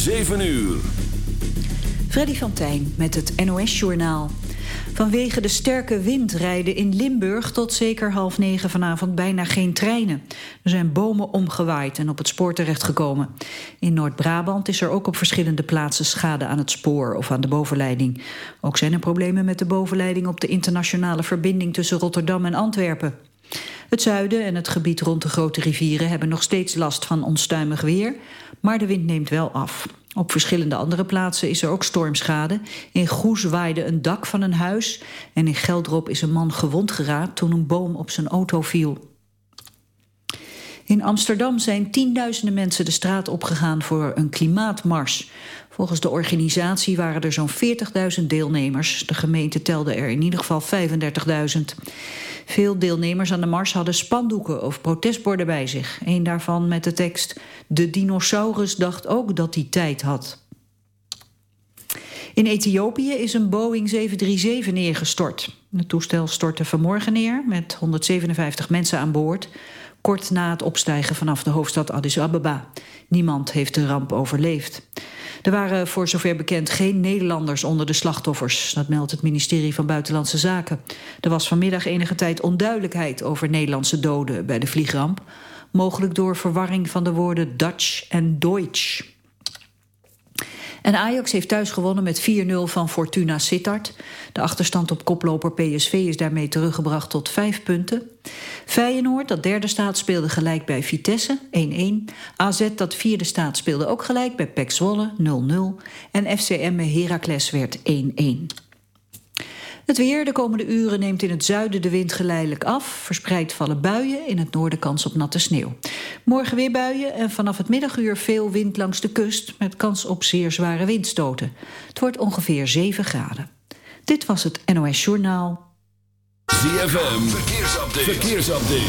7 uur. Freddy van Tijn met het NOS-journaal. Vanwege de sterke wind rijden in Limburg tot zeker half negen vanavond bijna geen treinen. Er zijn bomen omgewaaid en op het spoor terechtgekomen. In Noord-Brabant is er ook op verschillende plaatsen schade aan het spoor of aan de bovenleiding. Ook zijn er problemen met de bovenleiding op de internationale verbinding tussen Rotterdam en Antwerpen. Het zuiden en het gebied rond de grote rivieren hebben nog steeds last van onstuimig weer, maar de wind neemt wel af. Op verschillende andere plaatsen is er ook stormschade. In Goes waaide een dak van een huis en in Geldrop is een man gewond geraakt toen een boom op zijn auto viel. In Amsterdam zijn tienduizenden mensen de straat opgegaan voor een klimaatmars. Volgens de organisatie waren er zo'n 40.000 deelnemers. De gemeente telde er in ieder geval 35.000. Veel deelnemers aan de mars hadden spandoeken of protestborden bij zich. Een daarvan met de tekst... De dinosaurus dacht ook dat hij tijd had. In Ethiopië is een Boeing 737 neergestort. Het toestel stortte vanmorgen neer met 157 mensen aan boord... kort na het opstijgen vanaf de hoofdstad Addis Ababa. Niemand heeft de ramp overleefd. Er waren voor zover bekend geen Nederlanders onder de slachtoffers. Dat meldt het ministerie van Buitenlandse Zaken. Er was vanmiddag enige tijd onduidelijkheid over Nederlandse doden bij de vliegramp. Mogelijk door verwarring van de woorden Dutch en Deutsch. En Ajax heeft thuis gewonnen met 4-0 van Fortuna Sittard. De achterstand op koploper PSV is daarmee teruggebracht tot 5 punten. Feyenoord, dat derde staat, speelde gelijk bij Vitesse, 1-1. AZ, dat vierde staat, speelde ook gelijk bij PEC Zwolle, 0-0. En FCM Heracles werd 1-1. Het weer de komende uren neemt in het zuiden de wind geleidelijk af. Verspreid vallen buien, in het noorden kans op natte sneeuw. Morgen weer buien en vanaf het middaguur veel wind langs de kust... met kans op zeer zware windstoten. Het wordt ongeveer 7 graden. Dit was het NOS Journaal. ZFM, verkeersupdate. verkeersupdate.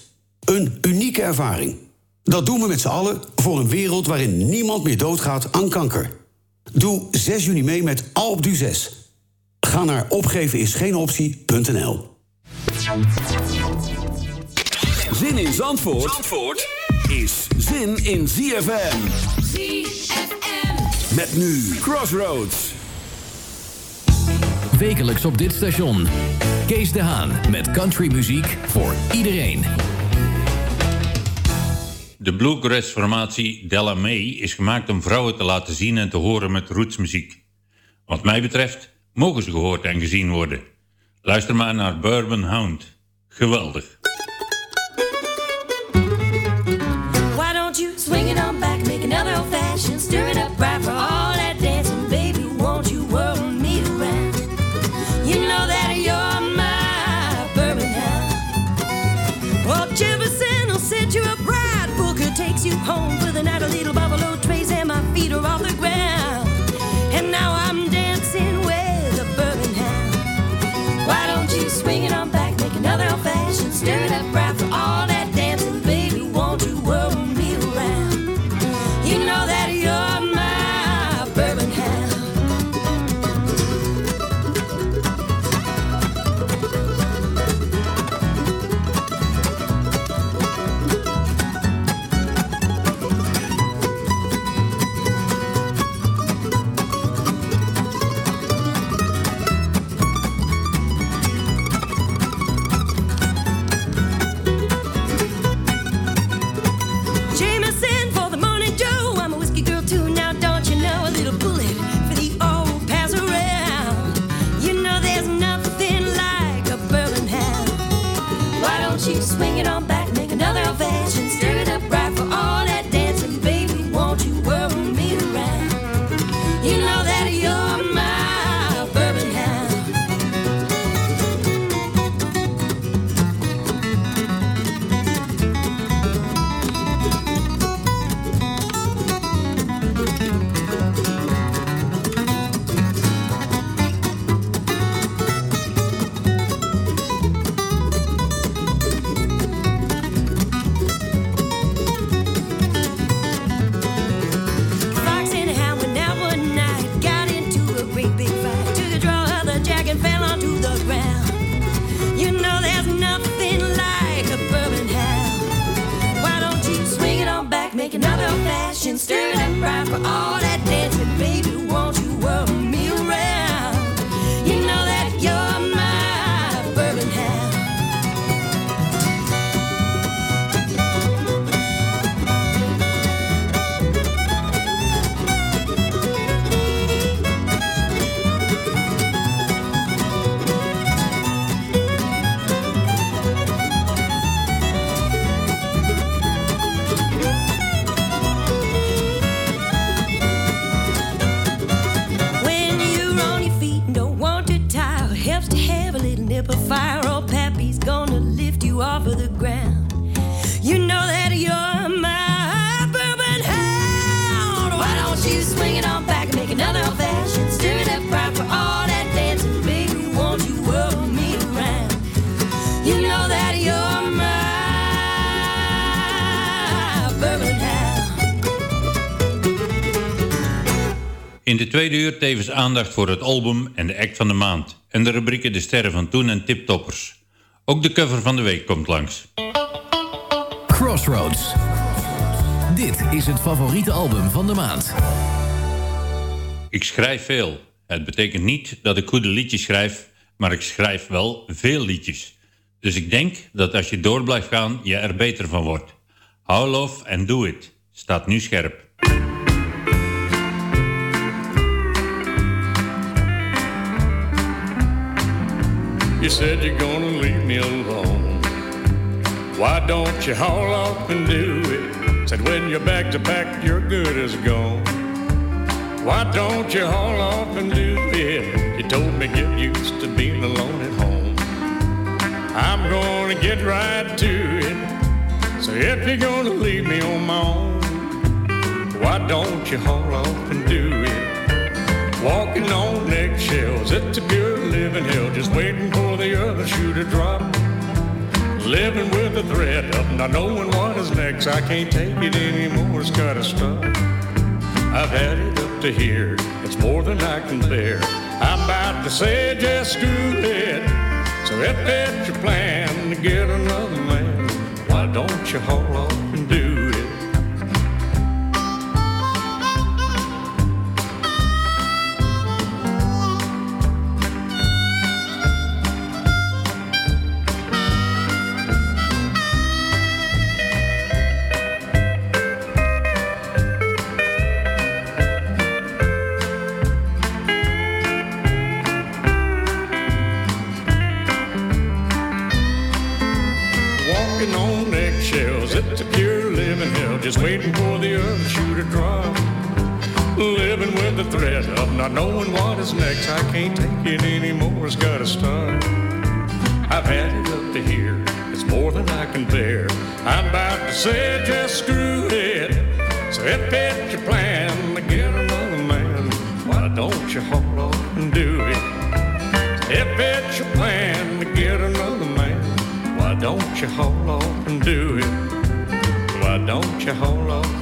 Een unieke ervaring. Dat doen we met z'n allen voor een wereld waarin niemand meer doodgaat aan kanker. Doe 6 juni mee met Alp du 6. Ga naar opgevenisgeenoptie.nl Zin in Zandvoort, Zandvoort is zin in ZFM. ZFM. Met nu Crossroads. Wekelijks op dit station. Kees de Haan met countrymuziek voor iedereen. De bluegrass-formatie Della May is gemaakt om vrouwen te laten zien en te horen met rootsmuziek. Wat mij betreft mogen ze gehoord en gezien worden. Luister maar naar Bourbon Hound. Geweldig. In de tweede uur tevens aandacht voor het album en de act van de maand. En de rubrieken De Sterren van Toen en Tiptoppers. Ook de cover van de week komt langs. Crossroads. Dit is het favoriete album van de maand. Ik schrijf veel. Het betekent niet dat ik goede liedjes schrijf, maar ik schrijf wel veel liedjes. Dus ik denk dat als je door blijft gaan, je er beter van wordt. How love and do it staat nu scherp. You said you're gonna leave me alone. Why don't you haul off and do it? Said when you're back to back, you're good as gone. Why don't you haul off and do it? You told me get used to being alone at home. I'm gonna get right to it. So if you're gonna leave me on my own, why don't you haul off and do it? Walking on eggshells, it's a pure living hell, just waiting for the other shoe to drop. Living with the threat of not knowing what is next. I can't take it anymore, it's gotta stop. I've had it up to here, it's more than I can bear. I'm about to say just screw it. So if that's your plan to get another man, why don't you haul off and do knowing what is next. I can't take it anymore, it's gotta stop. I've had it up to here, it's more than I can bear. I'm about to say just screw it. So if it's your plan to get another man, why don't you haul off and do it? If it's your plan to get another man, why don't you haul off and do it? Why don't you haul off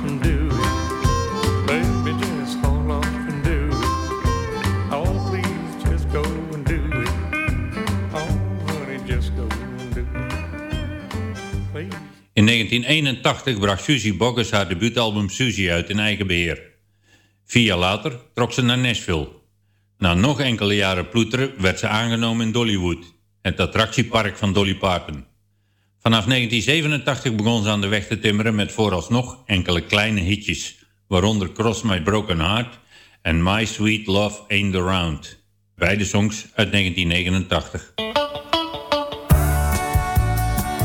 1981 bracht Susie Boggess haar debuutalbum Susie uit in eigen beheer. Vier jaar later trok ze naar Nashville. Na nog enkele jaren ploeteren werd ze aangenomen in Dollywood, het attractiepark van Dolly Parton. Vanaf 1987 begon ze aan de weg te timmeren met vooralsnog enkele kleine hitjes, waaronder Cross My Broken Heart en My Sweet Love Ain't Around. Beide songs uit 1989.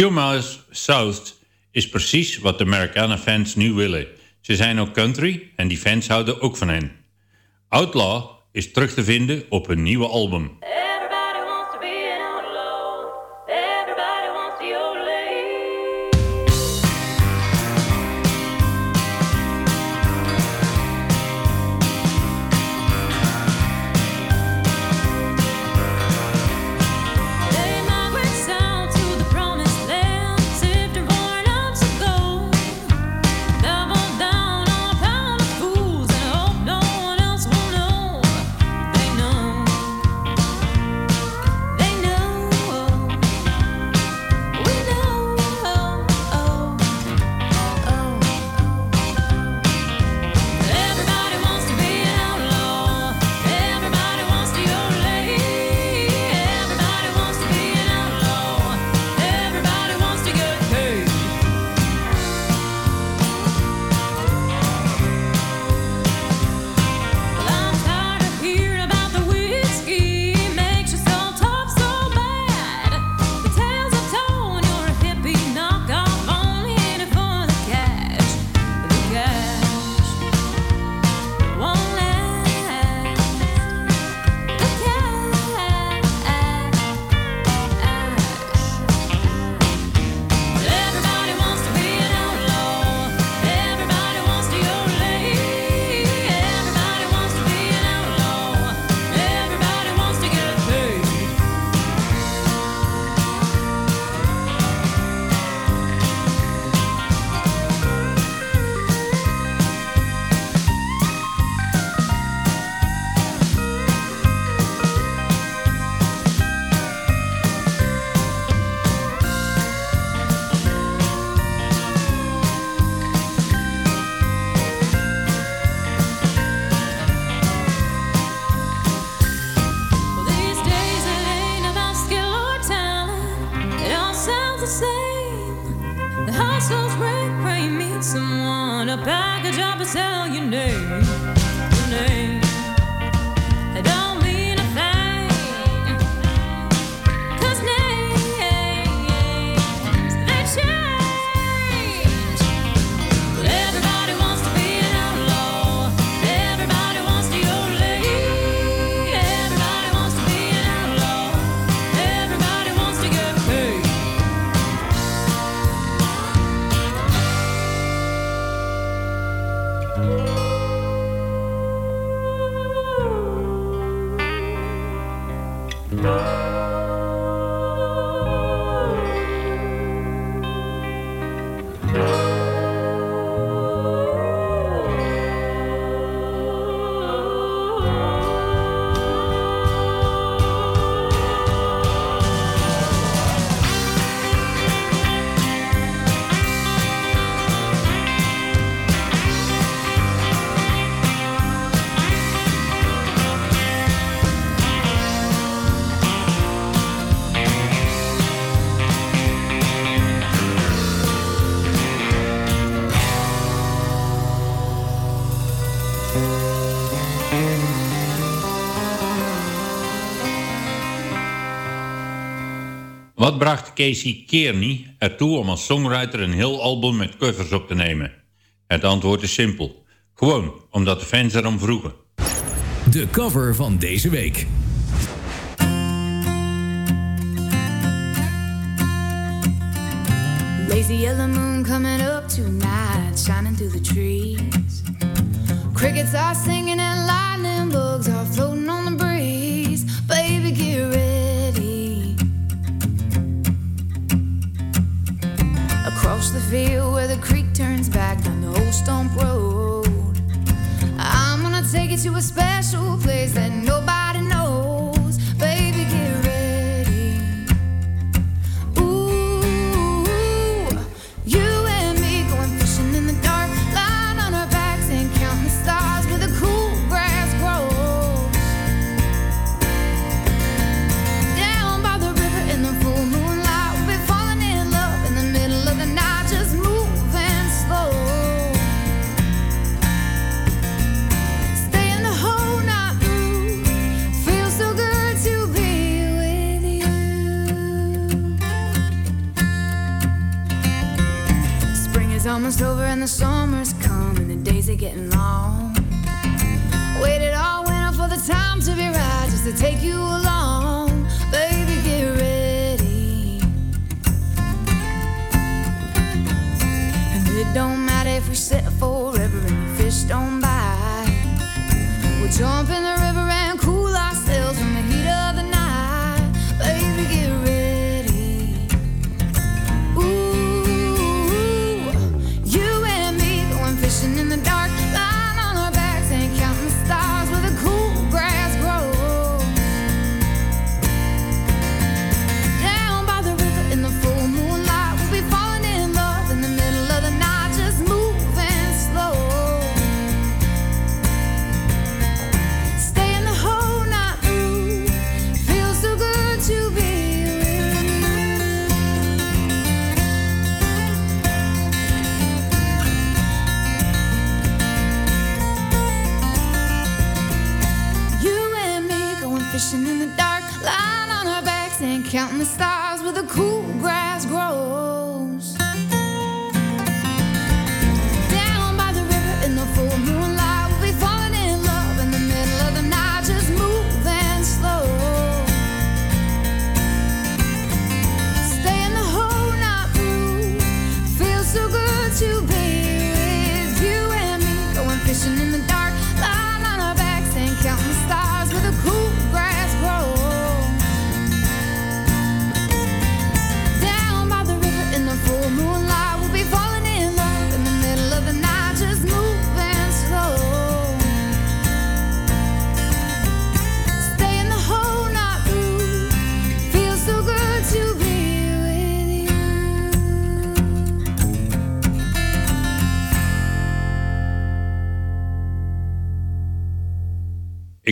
Few Miles South is precies wat de Americana-fans nu willen. Ze zijn ook country en die fans houden ook van hen. Outlaw is terug te vinden op hun nieuwe album. Wat bracht Casey Kearney ertoe om als songwriter een heel album met covers op te nemen. Het antwoord is simpel. Gewoon omdat de fans erom vroegen. De cover van deze week. Lazy yellow moon coming up tonight, shining through the trees. Crickets are singing and lightning bugs are floating. across the field where the creek turns back down the old stump road. I'm gonna take you to a special place that nobody.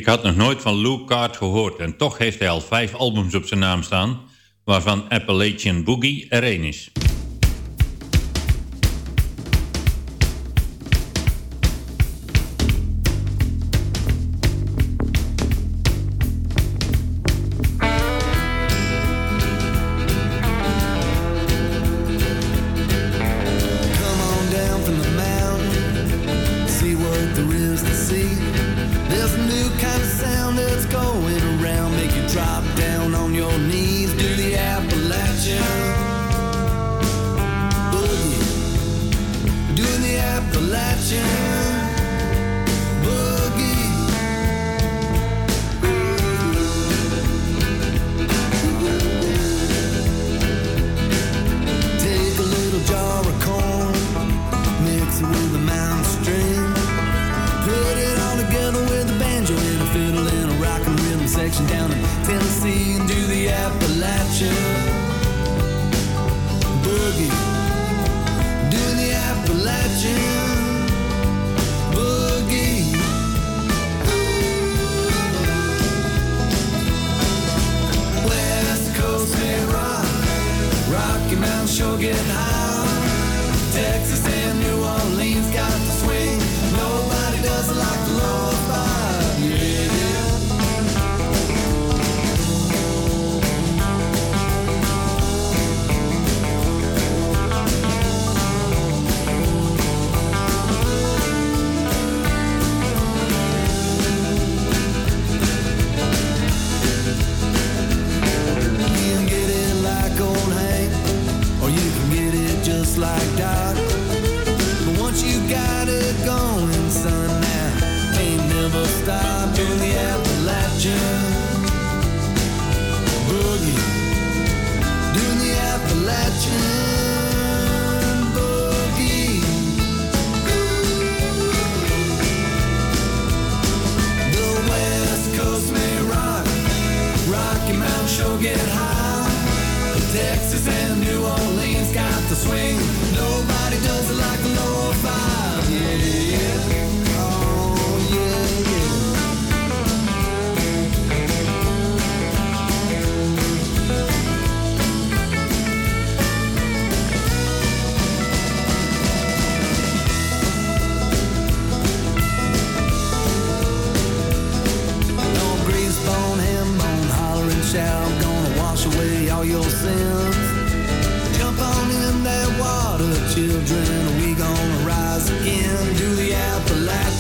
had nog nooit van Lou Card gehoord en toch heeft hij al vijf albums op zijn naam staan... waarvan Appalachian Boogie er één is.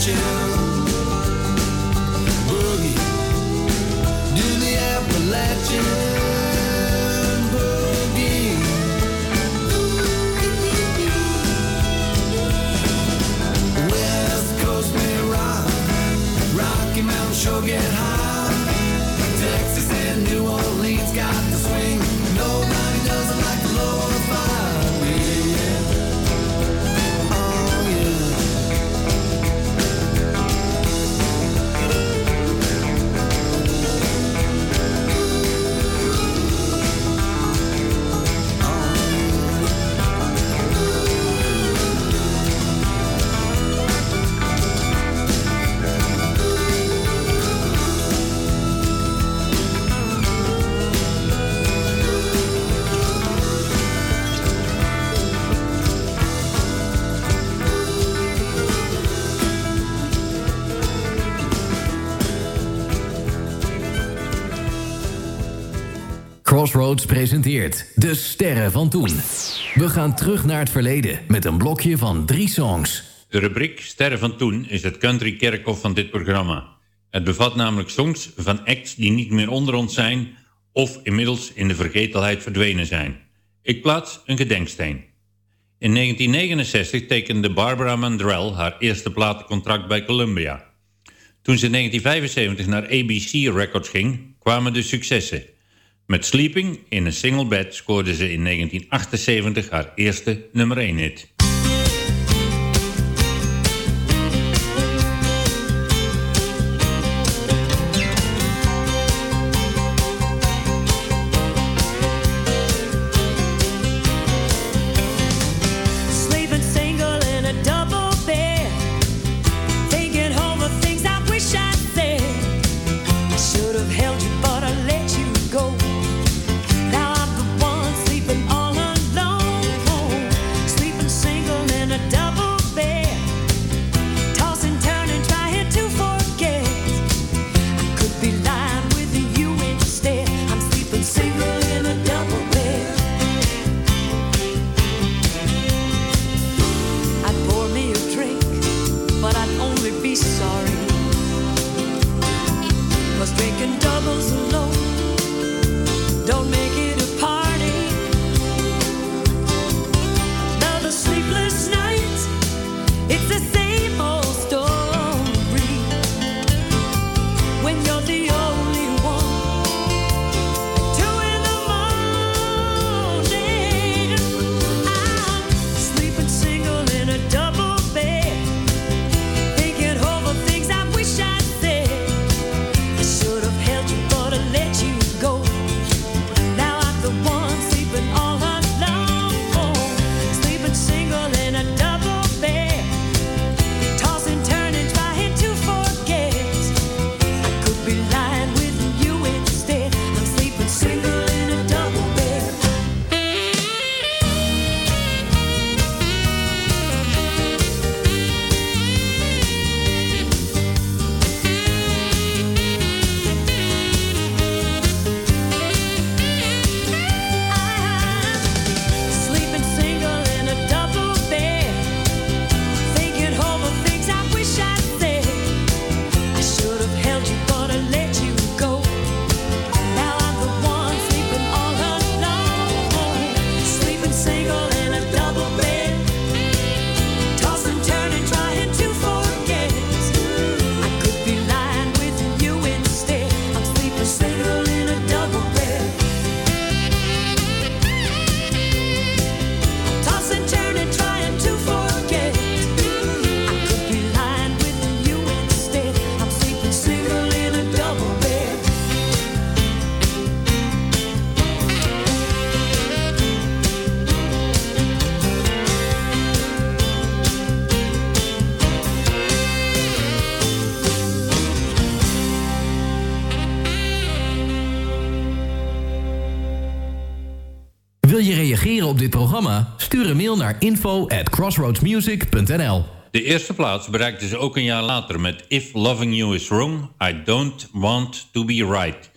Appalachian Presenteert De Sterren van Toen. We gaan terug naar het verleden met een blokje van drie songs. De rubriek Sterren van Toen is het country kerkhof van dit programma. Het bevat namelijk songs van acts die niet meer onder ons zijn... of inmiddels in de vergetelheid verdwenen zijn. Ik plaats een gedenksteen. In 1969 tekende Barbara Mandrell haar eerste platencontract bij Columbia. Toen ze in 1975 naar ABC Records ging, kwamen de successen. Met Sleeping in een single bed scoorde ze in 1978 haar eerste nummer 1 hit. Programma? Stuur een mail naar info at crossroadsmusic.nl De eerste plaats bereikte ze ook een jaar later met If Loving You Is Wrong, I Don't Want To Be Right.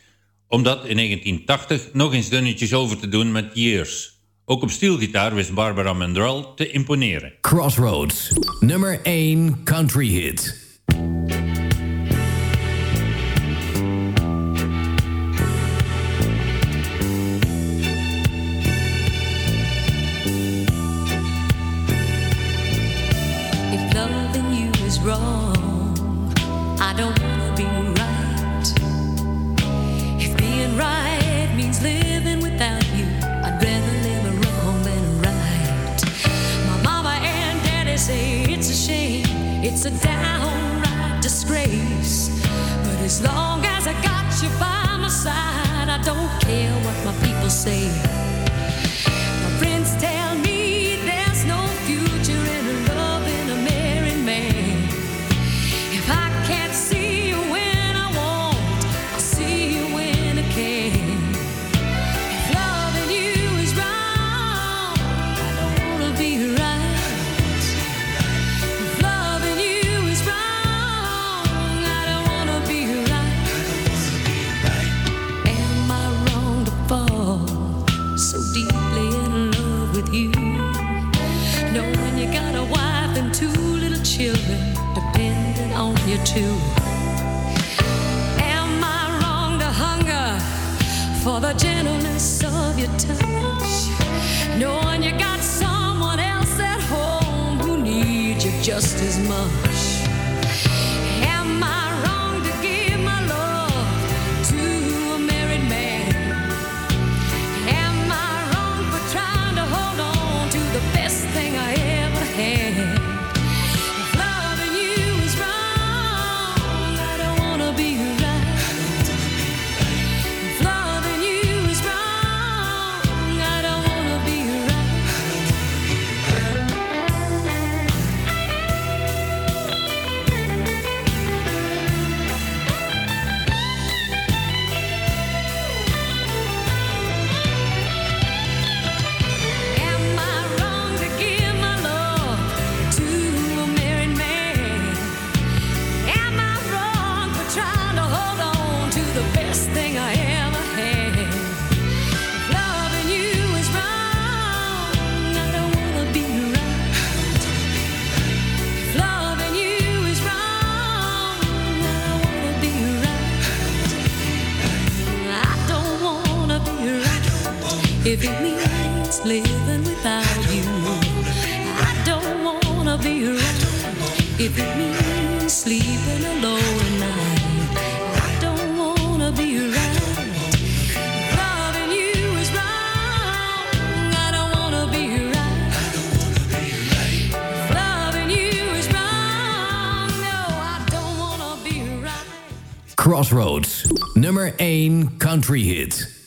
Om dat in 1980 nog eens dunnetjes over te doen met Years. Ook op stielgitaar wist Barbara Mandrell te imponeren. Crossroads, nummer 1 country hit. Wrong, I don't wanna be right. If being right means living without you, I'd rather live a wrong than right. My mama and daddy say it's a shame, it's a downright disgrace. But as long as I got you by my side, I don't care If it means living without you, I don't wanna be right. If it means sleeping alone at night, I don't wanna be right. Loving you is wrong. I don't wanna be right. Loving you is wrong. No, I don't wanna be right. Crossroads, nummer 1 country hit.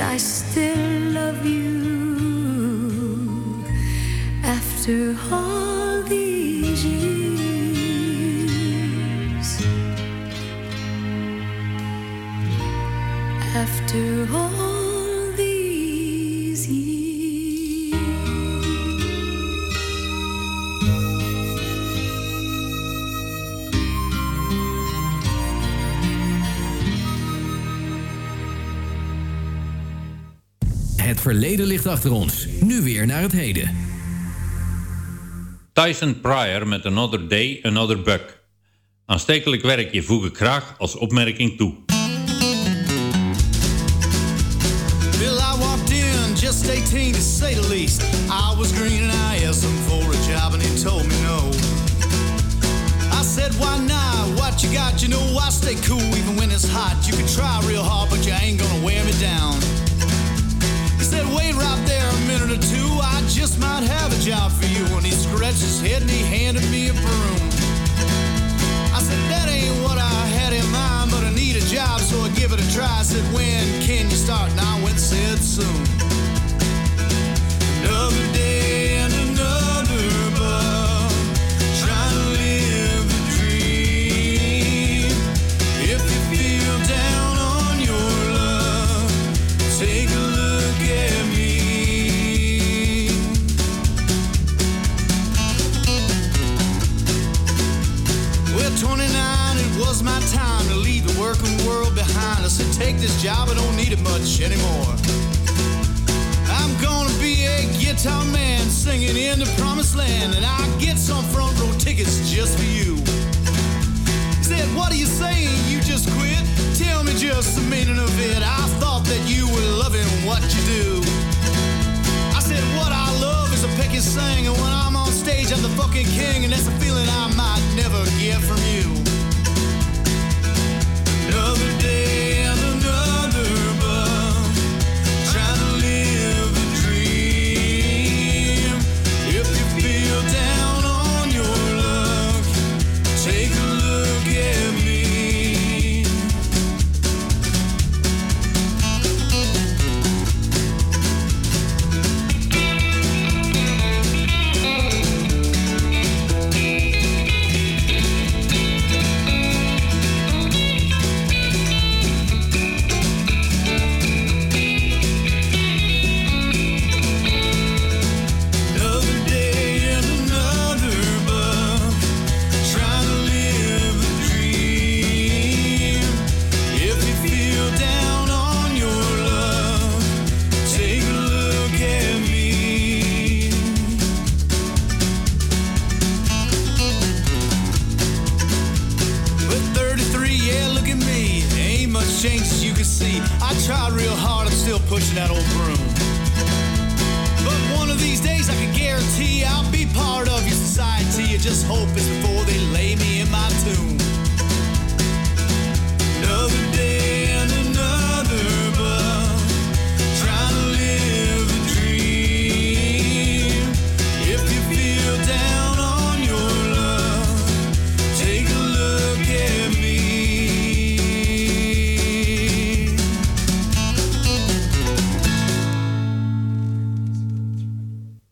I see. verleden ligt achter ons. Nu weer naar het heden. Tyson Pryor met Another Day, Another Buck. Aanstekelijk werkje voeg ik graag als opmerking toe. I walked in just 18 to say the least. I was green I said, take this job, I don't need it much anymore. I'm gonna be a guitar man singing in the promised land, and I get some front row tickets just for you. He said, What are you saying? You just quit? Tell me just the meaning of it. I thought that you were loving what you do. I said, What I love is a picky and When I'm on stage, I'm the fucking king, and that's a feeling I might never get from you another day. pushing that old broom.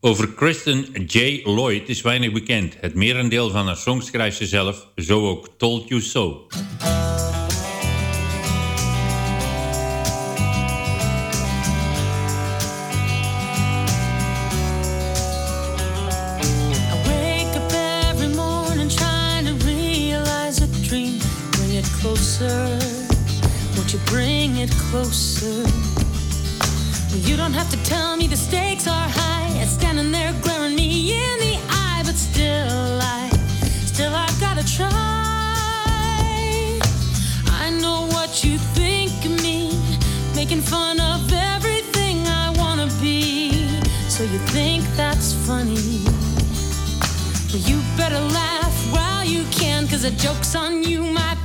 Over Kristen J. Lloyd is weinig bekend. Het merendeel van haar songs schrijft ze zelf, zo ook Told You So. don't have to tell me the stakes are high. It's standing there glaring me in the eye, but still I, still I gotta try. I know what you think of me, making fun of everything I wanna be. So you think that's funny? Well, you better laugh while you can, cause the joke's on you, my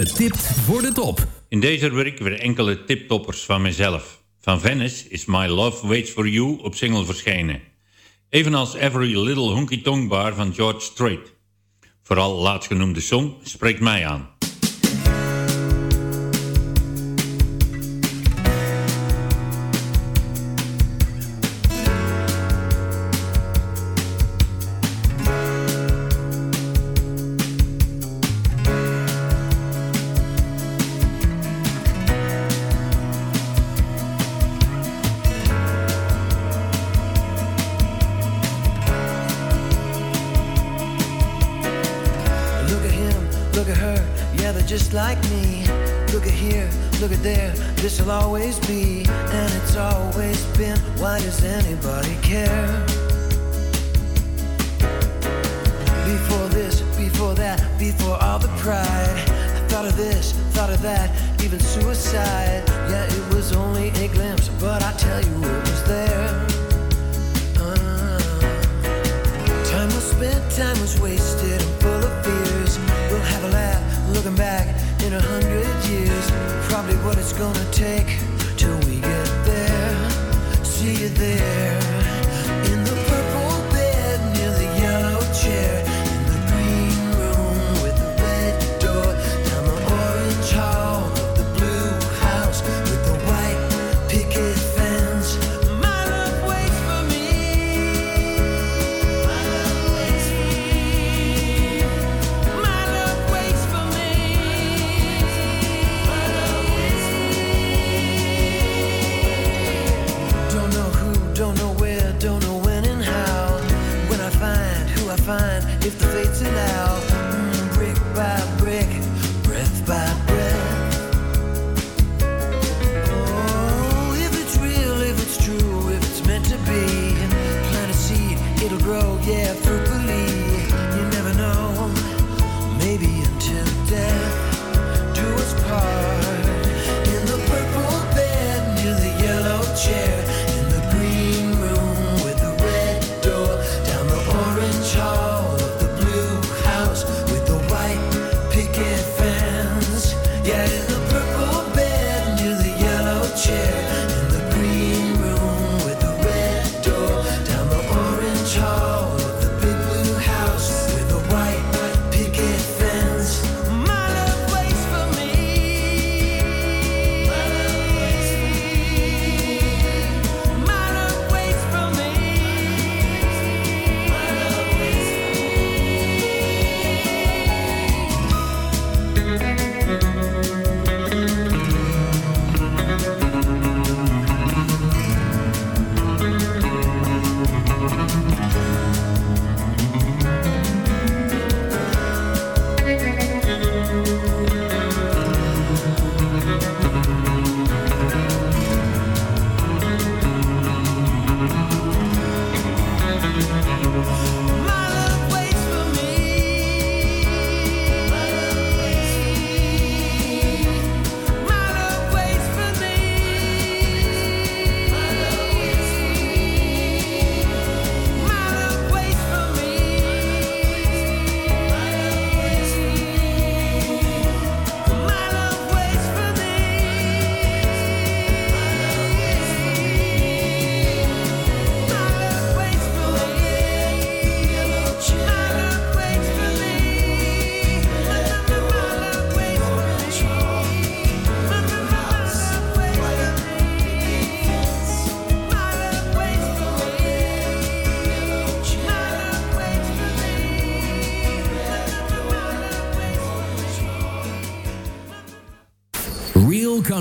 Getipt voor de top. In deze rubriek weer enkele tiptoppers van mezelf. Van Venice is My Love Waits For You op single verschenen. Evenals Every Little Honky Tonk Bar van George Strait. Vooral laatstgenoemde song spreekt mij aan.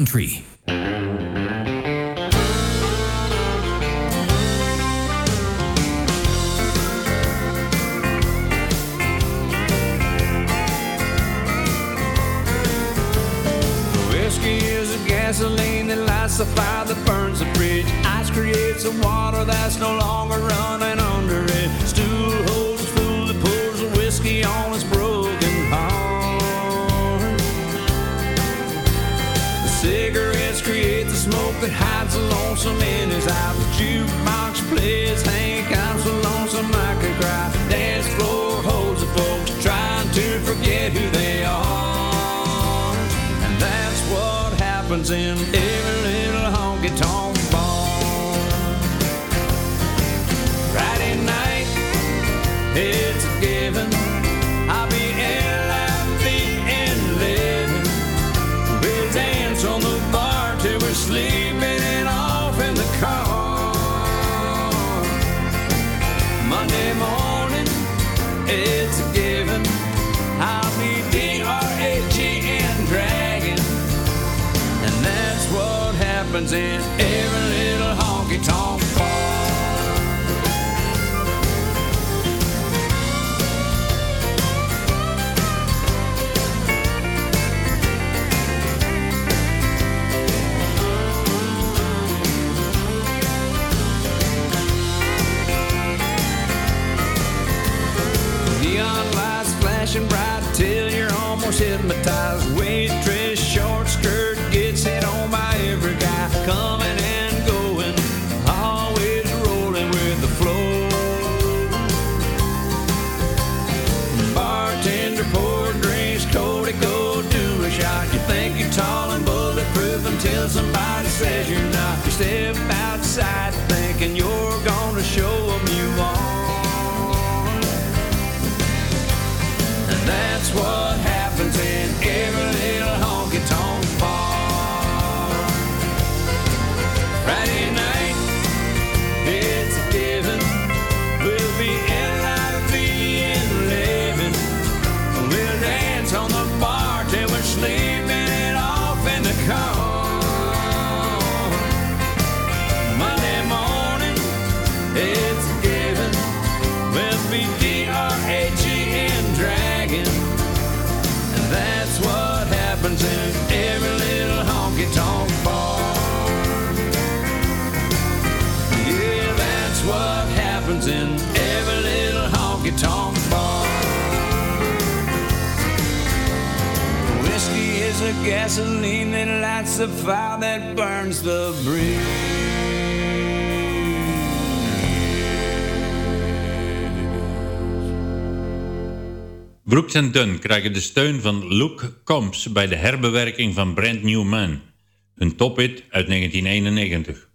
Country. Happens in The fire that burns the. Brooks Dunn krijgen de steun van Luke Combs bij de herbewerking van Brand New Man, hun tophit uit 1991.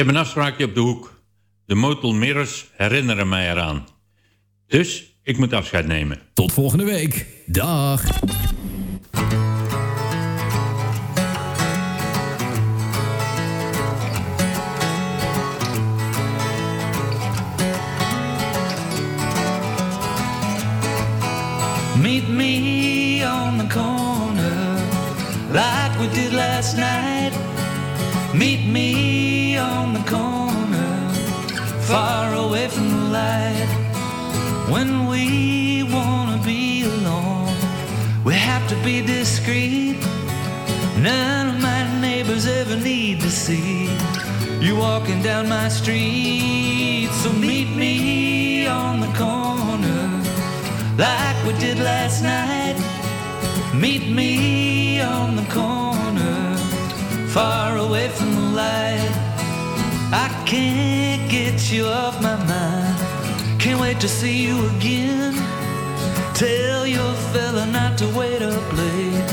Ik heb een afspraakje op de hoek. De Motel Mirrors herinneren mij eraan. Dus ik moet afscheid nemen. Tot volgende week. Dag. Meet me on the corner like we did night. Meet me on the corner, far away from the light. When we wanna be alone, we have to be discreet. None of my neighbors ever need to see you walking down my street. So meet me on the corner, like we did last night. Meet me on the corner far away from the light. I can't get you off my mind. Can't wait to see you again. Tell your fella not to wait up late.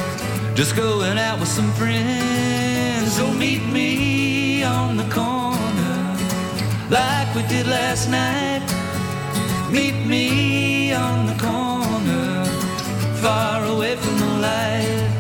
Just going out with some friends. So meet me on the corner, like we did last night. Meet me on the corner, far away from the light.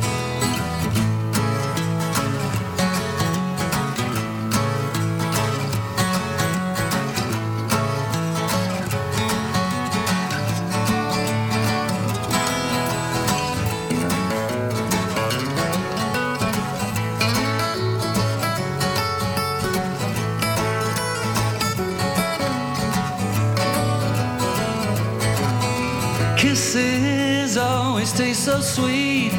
Always taste so sweet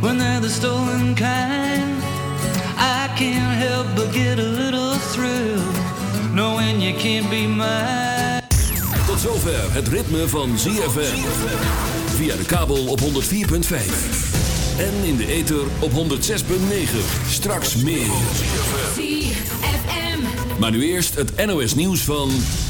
when they're the stolen kind. I can't help but get a little thrill knowing you can't be mine. Tot zover het ritme van ZFM. Via de kabel op 104.5. En in de ether op 106.9. Straks meer. Maar nu eerst het NOS nieuws van...